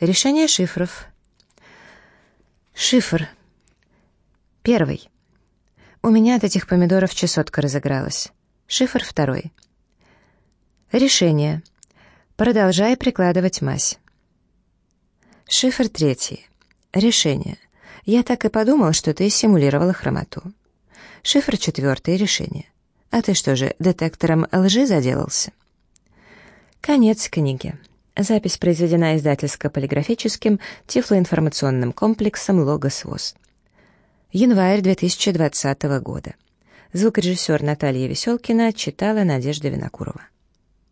Решение шифров. Шифр. Первый. У меня от этих помидоров чесотка разыгралась. Шифр второй. Решение. Продолжай прикладывать мазь. Шифр третий. Решение. Я так и подумал, что ты симулировала хромоту. Шифр четвертый. Решение. А ты что же, детектором лжи заделался? Конец книги. Запись произведена издательско-полиграфическим тифлоинформационным комплексом «Логос ВОЗ». Январь 2020 года. Звукорежиссер Наталья Веселкина читала Надежда Винокурова.